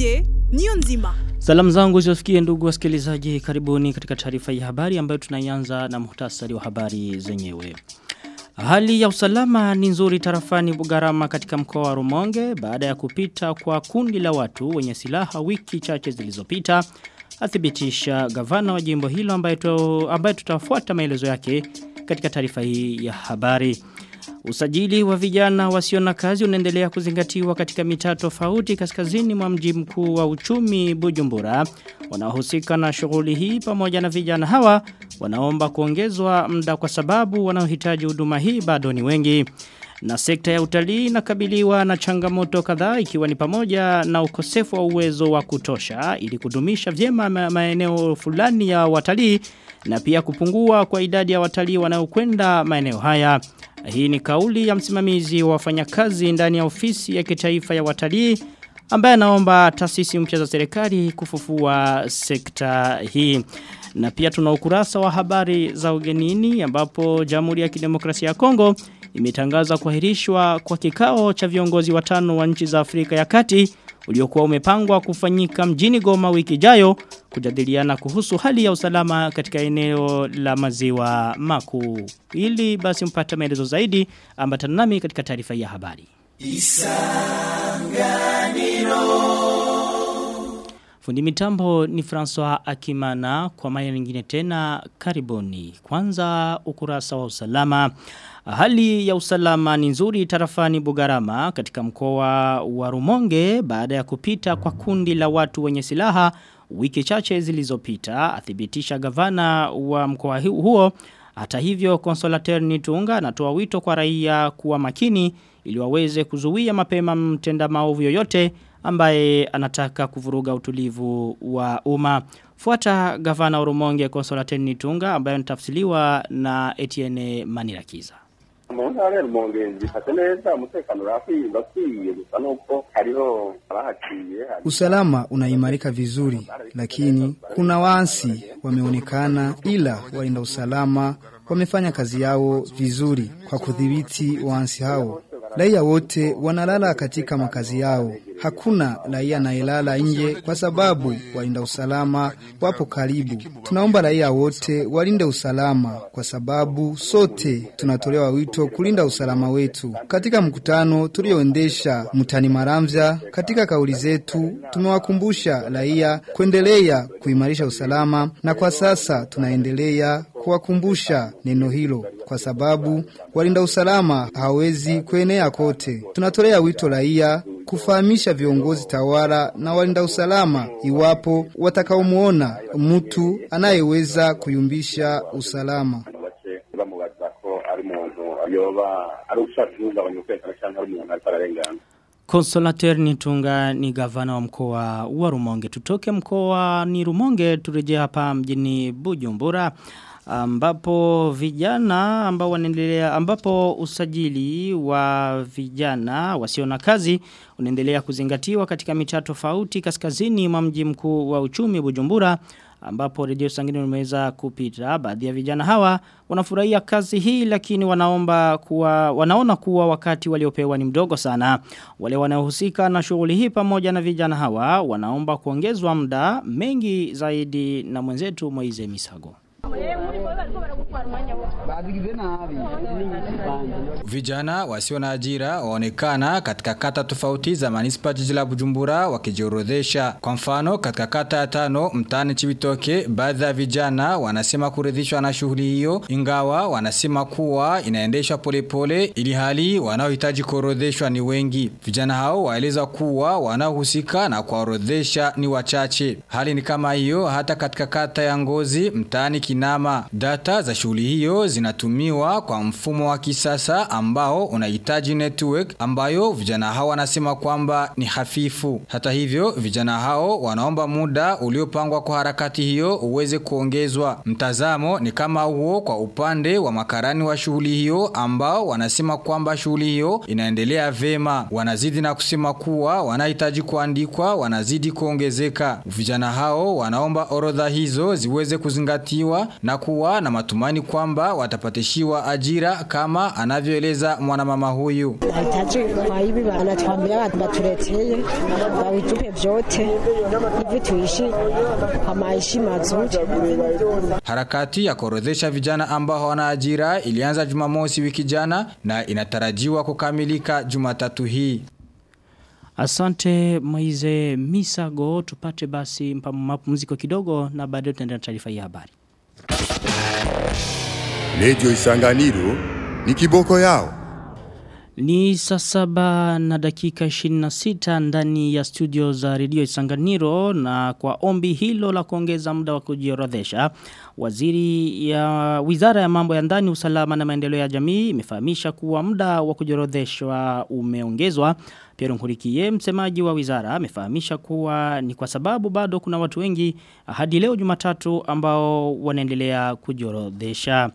Didier Niyonzima. Salamu zangu ziwafikie ndugu wasikilizaji karibuni katika taarifa ya habari ambayo tunaianza na muhtasari wa habari zenyewe. Hali ya usalama ni nzuri tarafani Bugarama katika mkoa wa Rumonge baada ya kupita kwa kundi la watu wenye silaha wiki chache zilizopita athibitisha gavana wa jimbo hilo ambaye tutafuata maelezo yake katika taarifa hii ya habari. Usajili wa vijana wasio na kazi unaendelea kuzingatiwa katika mitaa tofauti kaskazini mwa mji mkuu wa uchumi Bujumbura. Wanaohusika na shughuli hii pamoja na vijana hawa wanaomba kuongezwa mda kwa sababu wanaohitaji huduma hii bado ni wengi. Na sekta ya utalii inakabiliwa na changamoto kadhaa ikiwa ni pamoja na ukosefu wa uwezo wa kutosha ili kudumisha vyema maeneo fulani ya watalii na pia kupungua kwa idadi ya watalii wanaokwenda maeneo haya. Hii ni kauli ya msimamizi wa wafanyakazi ndani ya ofisi ya kitaifa ya watalii ambaye anaomba taasisi mpya za serikali kufufua sekta hii. Na pia tuna ukurasa wa habari za ugenini ambapo Jamhuri ya Kidemokrasia ya Kongo imetangaza kuahirishwa kwa kikao cha viongozi watano wa nchi za Afrika ya Kati uliokuwa umepangwa kufanyika mjini Goma wiki ijayo kujadiliana kuhusu hali ya usalama katika eneo la maziwa makuu. Ili basi mpata maelezo zaidi ambatana nami katika taarifa ya habari. Isanganiro Fundi mitambo ni François Akimana kwa mara nyingine tena karibuni. Kwanza ukurasa wa usalama. Hali ya usalama ni nzuri tarafani Bugarama katika mkoa wa Rumonge baada ya kupita kwa kundi la watu wenye silaha wiki chache zilizopita athibitisha gavana wa mkoa huo hata hivyo Consolateur Nitunga anatoa wito kwa raia kuwa makini ili waweze kuzuia mapema mtenda maovu yoyote ambaye anataka kuvuruga utulivu wa umma. Fuata gavana Urumonge konsolateni Nitunga ambaye anatafsiriwa na Etienne Manirakiza. mu ntara ya rumonge zifashe neza umutekano urakwiye gusa nuko hariho abahaciye usalama unaimarika vizuri lakini kuna wansi wameonekana ila walinda usalama wamefanya kazi yao vizuri kwa kudhibiti wansi hao raia wote wanalala katika makazi yao hakuna raia anayelala nje kwa sababu walinda usalama wapo karibu. Tunaomba raia wote walinde usalama kwa sababu sote tunatolewa wito kulinda usalama wetu. Katika mkutano tulioendesha mtani Maramvya, katika kauli zetu tumewakumbusha raia kuendelea kuimarisha usalama, na kwa sasa tunaendelea kuwakumbusha neno hilo kwa sababu walinda usalama hawezi kuenea kote. Tunatolea wito raia kufahamisha viongozi tawala na walinda usalama iwapo watakaomuona mtu anayeweza kuyumbisha usalama. Ni Nitunga ni gavana wa mkoa wa Rumonge. Tutoke mkoa ni Rumonge turejee hapa mjini Bujumbura ambapo vijana ambao wanaendelea ambapo usajili wa vijana wasio na kazi unaendelea kuzingatiwa katika mitaa tofauti kaskazini mwa mji mkuu wa uchumi Bujumbura ambapo redio sangini umeweza kupita. Baadhi ya vijana hawa wanafurahia kazi hii lakini wanaomba kuwa wanaona kuwa wakati waliopewa ni mdogo sana. Wale wanaohusika na shughuli hii pamoja na vijana hawa wanaomba kuongezwa muda. Mengi zaidi na mwenzetu Moize Misago Vijana wasio na ajira waonekana katika kata tofauti za manispa jiji la Bujumbura wakijiorodhesha. Kwa mfano katika kata ya tano mtaani Chibitoke baadhi ya vijana wanasema kuridhishwa na shughuli hiyo ingawa wanasema kuwa inaendeshwa polepole ili hali wanaohitaji kuorodheshwa ni wengi. Vijana hao waeleza kuwa wanaohusika na kuorodhesha ni wachache. Hali ni kama hiyo hata katika kata ya Ngozi mtaani Kinama. Data za shughuli hiyo zinatumiwa kwa mfumo wa kisasa ambao unahitaji network ambayo vijana hao wanasema kwamba ni hafifu. Hata hivyo vijana hao wanaomba muda uliopangwa kwa harakati hiyo uweze kuongezwa. Mtazamo ni kama huo kwa upande wa makarani wa shughuli hiyo ambao wanasema kwamba shughuli hiyo inaendelea vema. Wanazidi na kusema kuwa wanahitaji kuandikwa wanazidi kuongezeka. Vijana hao wanaomba orodha hizo ziweze kuzingatiwa na kuwa na matumani kwamba watapatishiwa ajira kama anavyoeleza mwanamama huyu. Nahitaji kwa hivi wanatuambia batuletee wavitupe vyote hivi tuishi kwa maisha mazuri. Harakati ya kuorodhesha vijana ambao hawana ajira ilianza Jumamosi wiki jana na inatarajiwa kukamilika Jumatatu hii. Asante Maize Misago tupate basi mapumziko kidogo na baadaye tunaendelea na taarifa hii ya habari. Radio Isanganiro ni kiboko yao. Ni saa saba na dakika 26 ndani ya studio za redio Isanganiro na kwa ombi hilo la kuongeza muda wa kujiorodhesha waziri ya wizara ya mambo ya ndani usalama na maendeleo ya jamii imefahamisha kuwa muda wa kujiorodheshwa umeongezwa Pierre Nkurikiye msemaji wa wizara amefahamisha kuwa ni kwa sababu bado kuna watu wengi hadi leo Jumatatu ambao wanaendelea kujiorodhesha.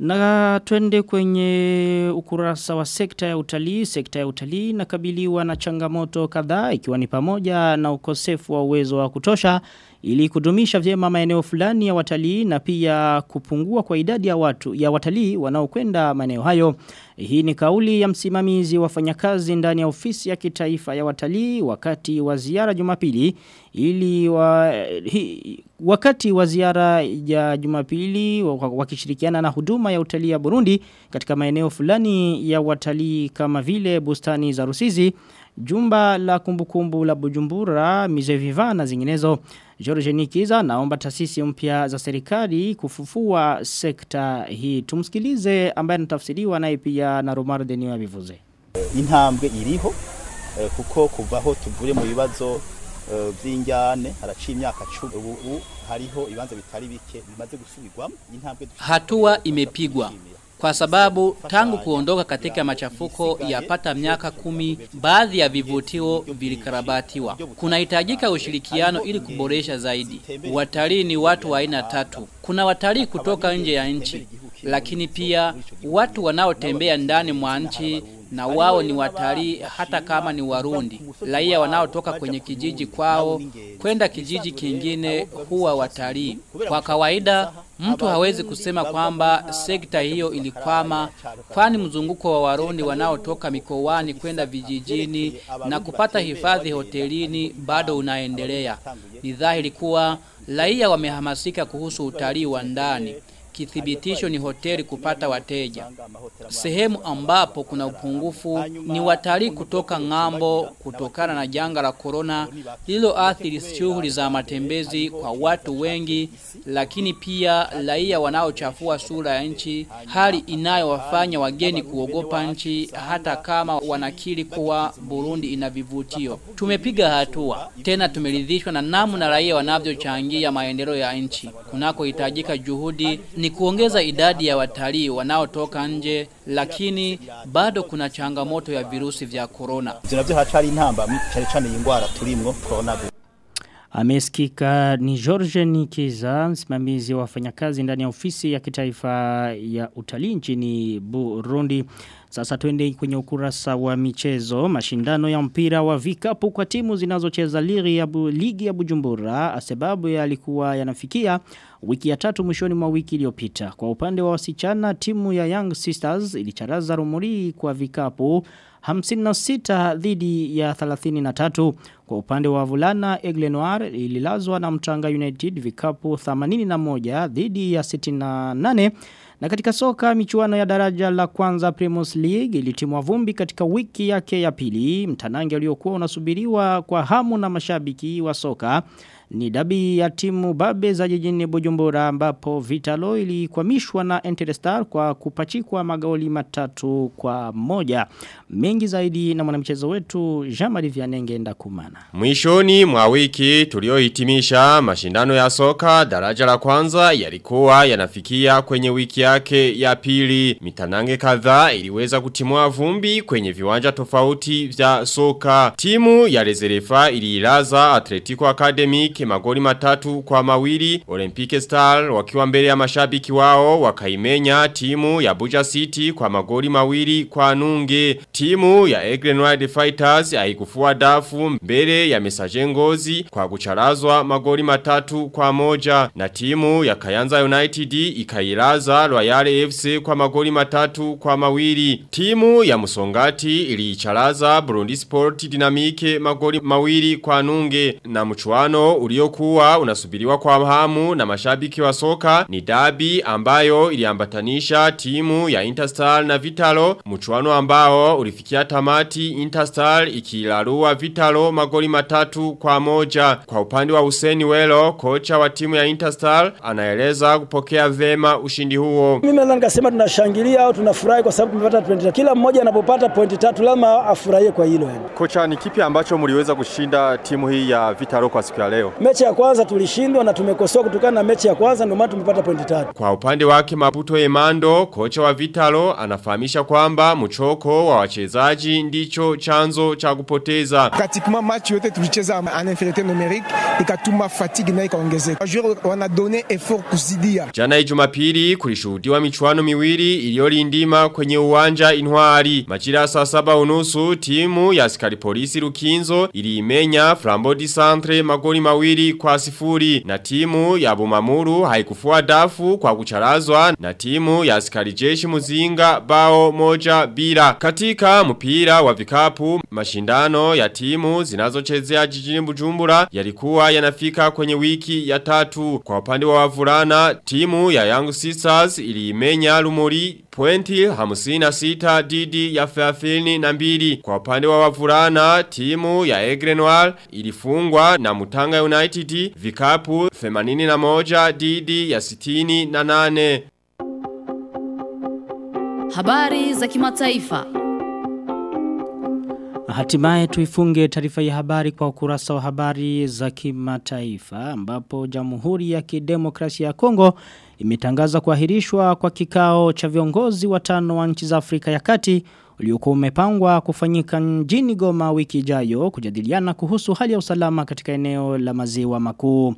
Na twende kwenye ukurasa wa sekta ya utalii. Sekta ya utalii inakabiliwa na changamoto kadhaa ikiwa ni pamoja na ukosefu wa uwezo wa kutosha ili kudumisha vyema maeneo fulani ya watalii na pia kupungua kwa idadi ya watu ya watalii wanaokwenda maeneo hayo. Hii ni kauli ya msimamizi wa wafanyakazi ndani ya ofisi ya kitaifa ya watalii wakati wa ziara Jumapili ili wa, hi, wakati wa ziara ya Jumapili wakishirikiana na huduma ya utalii ya Burundi katika maeneo fulani ya watalii kama vile bustani za Rusizi jumba la kumbukumbu kumbu la Bujumbura Mizeviva na zinginezo George Nikiza naomba taasisi mpya za serikali kufufua sekta hii. Tumsikilize ambaye anatafsiriwa naye pia na Romar Deniwa bivuze. intambwe iriho kuko kuvaho tuvure mu bibazo vy'injyane haraciye imyaka 10 ubu hariho ibanza bitari bike bimaze gusubirwamo. Intambwe hatua imepigwa kwa sababu tangu kuondoka katika machafuko ya pata miaka kumi, baadhi ya vivutio vilikarabatiwa. Kunahitajika ushirikiano ili kuboresha zaidi. Watalii ni watu wa aina tatu. Kuna watalii kutoka nje ya nchi, lakini pia watu wanaotembea ndani mwa nchi na wao ni watalii hata kama ni warundi. Raia wanaotoka kwenye kijiji kwao kwenda kijiji kingine huwa watalii. Kwa kawaida mtu hawezi kusema kwamba sekta hiyo ilikwama kwani mzunguko wa warundi wanaotoka mikoani kwenda vijijini na kupata hifadhi hotelini bado unaendelea. Ni dhahiri kuwa raia wamehamasika kuhusu utalii wa ndani kithibitisho ni hoteli kupata wateja. Sehemu ambapo kuna upungufu ni watalii kutoka ng'ambo kutokana na janga la corona lililoathiri shughuli za matembezi kwa watu wengi, lakini pia raia wanaochafua sura ya nchi, hali inayowafanya wageni kuogopa nchi hata kama wanakiri kuwa Burundi ina vivutio. Tumepiga hatua tena, tumeridhishwa na namna raia wanavyochangia maendeleo ya nchi. Kunakohitajika juhudi ni kuongeza idadi ya watalii wanaotoka nje lakini bado kuna changamoto ya virusi vya korona. Zinavyo hacari intamba cyane cyane ingwara turimwo corona. Amesikika ni George Nikiza, msimamizi wa wafanyakazi ndani ya ofisi ya kitaifa ya utalii nchini Burundi. Sasa tuende kwenye ukurasa wa michezo, mashindano ya mpira wa vikapu kwa timu zinazocheza ligi ya, ligi ya Bujumbura, sababu yalikuwa yanafikia wiki ya tatu mwishoni mwa wiki iliyopita. Kwa upande wa wasichana, timu ya Young Sisters ilicharaza rumuri kwa vikapu 56 dhidi ya 33. Kwa upande wa vulana Aigle Noir ililazwa na Mtanga United vikapu 81 dhidi ya 68. Na katika soka michuano ya daraja la kwanza Primus League ilitimwa vumbi katika wiki yake ya pili. Mtanange uliokuwa unasubiriwa kwa hamu na mashabiki wa soka ni dabi ya timu babe za jijini Bujumbura ambapo Vitalo ilikwamishwa na Interstar kwa kupachikwa magoli matatu kwa moja. Mengi zaidi na mwanamchezo wetu Jean-Marie Vianenge ndakumana. Mwishoni mwa wiki tuliohitimisha mashindano ya soka daraja la kwanza yalikuwa yanafikia kwenye wiki yake ya pili. Mitanange kadhaa iliweza kutimua vumbi kwenye viwanja tofauti vya soka. Timu ya Rezerefa iliilaza Atletico Academic Zamalek magoli matatu kwa mawili. Olympique Star wakiwa mbele ya mashabiki wao wakaimenya timu ya Buja City kwa magoli mawili kwa nunge. Timu ya Egren Wide Fighters haikufua dafu mbele ya Mesaje Ngozi kwa kucharazwa magoli matatu kwa moja. Na timu ya Kayanza United ikailaza Royal FC kwa magoli matatu kwa mawili. Timu ya Musongati iliicharaza Burundi Sport Dynamique magoli mawili kwa nunge. Na mchuano uliokuwa unasubiriwa kwa hamu na mashabiki wa soka ni dabi ambayo iliambatanisha timu ya Interstar na Vitalo. Mchuano ambao ulifikia tamati Interstar ikilarua Vitalo magoli matatu kwa moja. Kwa upande wa useni Welo, kocha wa timu ya Interstar, anaeleza kupokea vema ushindi huo. Mimi nadhani nikasema tunashangilia au tunafurahi kwa sababu tumepata pointi. Kila mmoja anapopata pointi tatu lama afurahie kwa hilo. Kocha, ni kipi ambacho muliweza kushinda timu hii ya Vitalo kwa siku ya leo? Mechi ya kwanza tulishindwa na tumekosoa kutokana na mechi ya kwanza ndio maana tumepata pointi tatu. Kwa upande wake Maputo Emando, kocha wa Vitalo, anafahamisha kwamba mchoko wa wachezaji ndicho chanzo cha kupoteza. Pratiquement match yote tulicheza en infériorité numérique ikatuma fatigue na ikaongezeka. Joueurs wana donné effort kuzidia. Jana Jumapili kulishuhudiwa michuano miwili iliyolindima kwenye uwanja Intwari. Majira saa saba unusu timu ya askari polisi Rukinzo iliimenya Flambeau du Centre magoli mawili kwa sifuri na timu ya Bumamuru haikufua dafu kwa kucharazwa na timu ya askari jeshi Muzinga bao moja bila. Katika mpira wa vikapu mashindano ya timu zinazo chezea jijini Bujumbura yalikuwa yanafika kwenye wiki ya tatu. Kwa upande wa wavulana timu ya Young Sisters iliimenya Lumuri pointi hamusina sita didi ya Fairfield na mbili. Kwa upande wa wavulana timu ya Egrenwal ilifungwa na Mutanga United vikapu 81 didi ya 68. Habari za kimataifa. Hatimaye tuifunge taarifa ya habari kwa ukurasa wa habari za kimataifa ambapo Jamhuri ya Kidemokrasia ya Kongo imetangaza kuahirishwa kwa kikao cha viongozi watano wa nchi za Afrika ya Kati uliokuwa umepangwa kufanyika mjini Goma wiki ijayo kujadiliana kuhusu hali ya usalama katika eneo la maziwa makuu.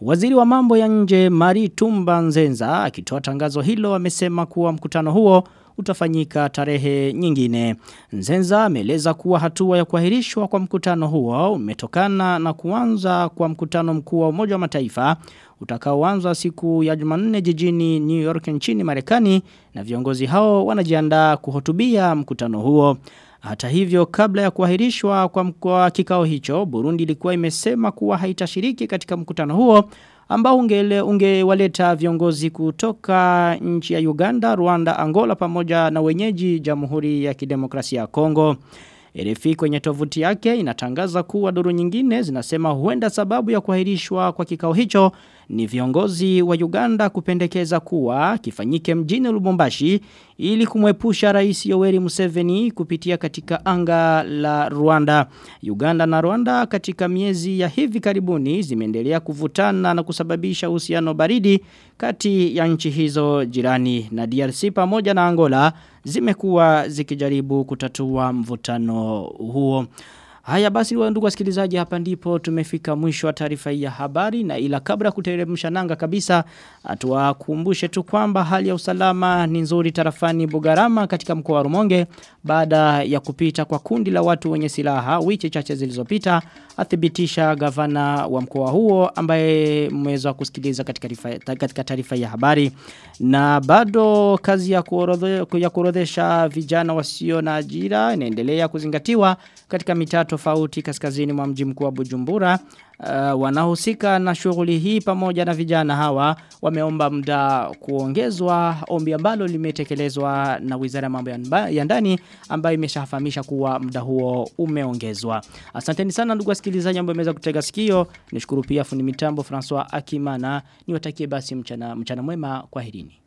Waziri wa mambo ya nje Mari Tumba Nzenza akitoa tangazo hilo amesema kuwa mkutano huo utafanyika tarehe nyingine. Nzenza ameeleza kuwa hatua ya kuahirishwa kwa mkutano huo umetokana na kuanza kwa mkutano mkuu wa Umoja wa Mataifa utakaoanza siku ya Jumanne jijini New York nchini Marekani na viongozi hao wanajiandaa kuhutubia mkutano huo. Hata hivyo kabla ya kuahirishwa kwa mkoa kikao hicho Burundi ilikuwa imesema kuwa haitashiriki katika mkutano huo ambao ungele ungewaleta viongozi kutoka nchi ya Uganda, Rwanda, Angola pamoja na wenyeji Jamhuri ya Kidemokrasia ya Kongo. RFI kwenye tovuti yake inatangaza kuwa duru nyingine zinasema huenda sababu ya kuahirishwa kwa kikao hicho ni viongozi wa Uganda kupendekeza kuwa kifanyike mjini Lubumbashi ili kumwepusha rais Yoweri Museveni kupitia katika anga la Rwanda. Uganda na Rwanda katika miezi ya hivi karibuni zimeendelea kuvutana na kusababisha uhusiano baridi kati ya nchi hizo jirani na DRC pamoja na Angola zimekuwa zikijaribu kutatua mvutano huo. Haya basi wa ndugu wasikilizaji hapa ndipo tumefika mwisho wa taarifa hii ya habari na ila kabla kuteremsha nanga kabisa tuwakumbushe tu kwamba hali ya usalama ni nzuri tarafani Bugarama katika mkoa wa Rumonge baada ya kupita kwa kundi la watu wenye silaha wiki chache zilizopita athibitisha gavana wa mkoa huo ambaye mmeweza kusikiliza katika katika taarifa ya habari. Na bado kazi ya ya kuorodhesha vijana wasio na ajira inaendelea kuzingatiwa katika mitaa tofauti kaskazini mwa mji mkuu wa Bujumbura uh, wanaohusika na shughuli hii pamoja na vijana hawa wameomba muda kuongezwa ombi ambalo limetekelezwa na Wizara ya Mambo ya Ndani ambayo imeshafahamisha kuwa muda huo umeongezwa. Asanteni sana ndugu wasikilizaji ambao mmeweza kutega sikio. Nishukuru pia fundi mitambo Francois Akimana. Niwatakie basi mchana mchana mwema kwaherini.